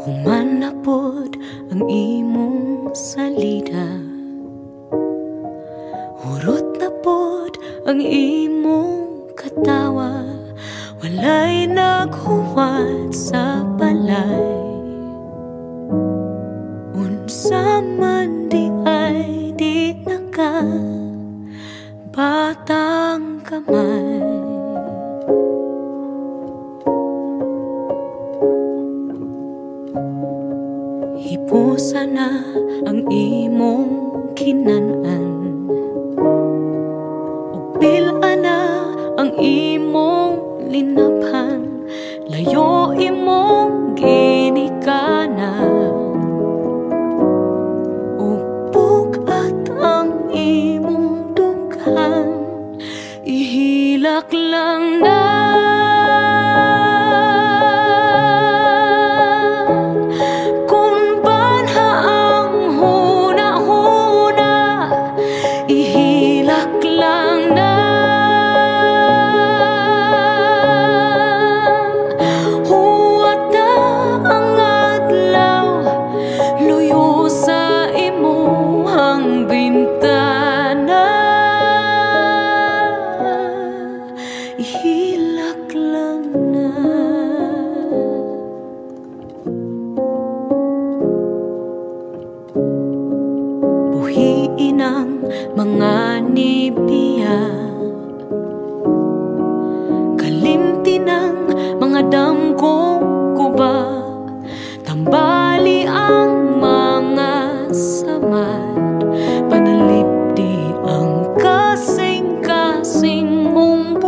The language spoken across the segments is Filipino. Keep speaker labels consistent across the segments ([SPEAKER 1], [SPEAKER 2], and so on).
[SPEAKER 1] Human na pod ang imong salida. Hurot na pod ang imong katawa. Walay naghuwat sa balay Unsa man di ay di naka Batang kamay Hipusa na ang imong kinanan. Upila na ang imong linaphan Layo imong ginikanan. Upog at ang imong dughan. Ihilak lang na Buhiin ang mga nibiya Kalimti ng mga damkong kuba Tambali ang mga samad Panalipdi ang kasing-kasing mong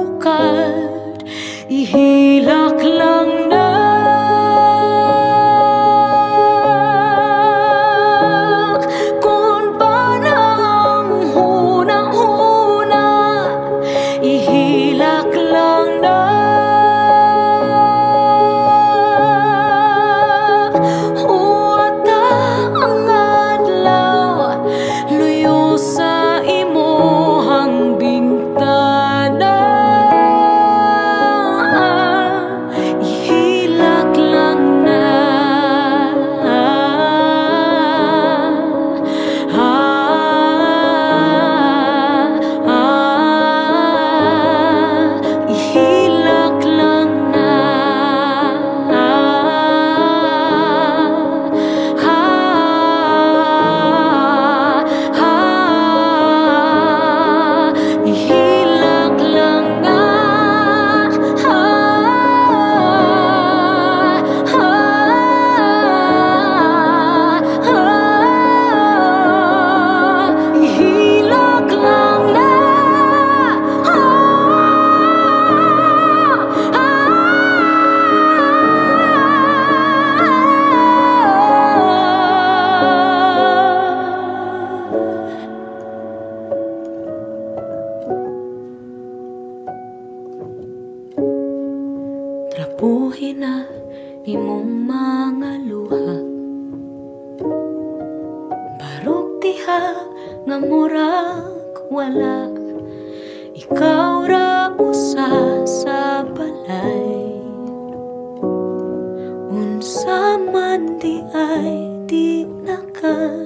[SPEAKER 1] Ihilak Trapuhin na imong mga luha. Barog diha nga murag wala. Ikaw ra usa sa balay. Unsa man di ay di naka